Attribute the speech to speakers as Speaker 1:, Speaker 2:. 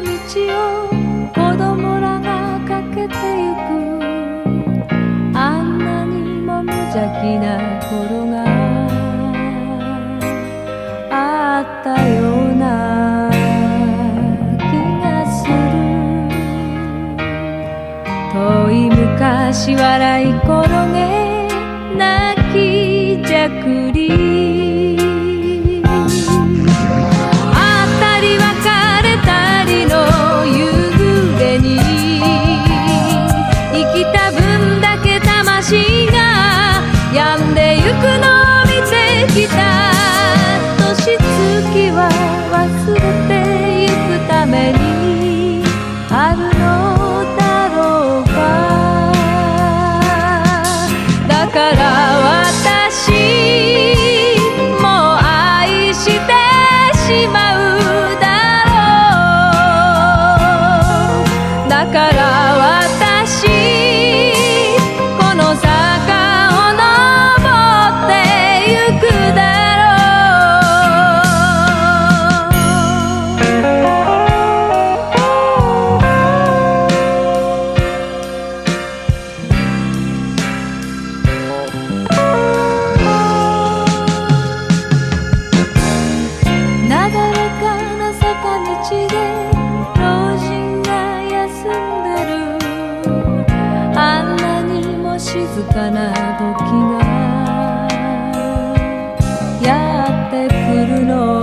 Speaker 1: な道を子供らが駆けてゆく。あんなにも無邪気な頃があったような気がする。遠い昔笑い転げ泣きじゃくり。僕の見てきたかな時がやってくるの。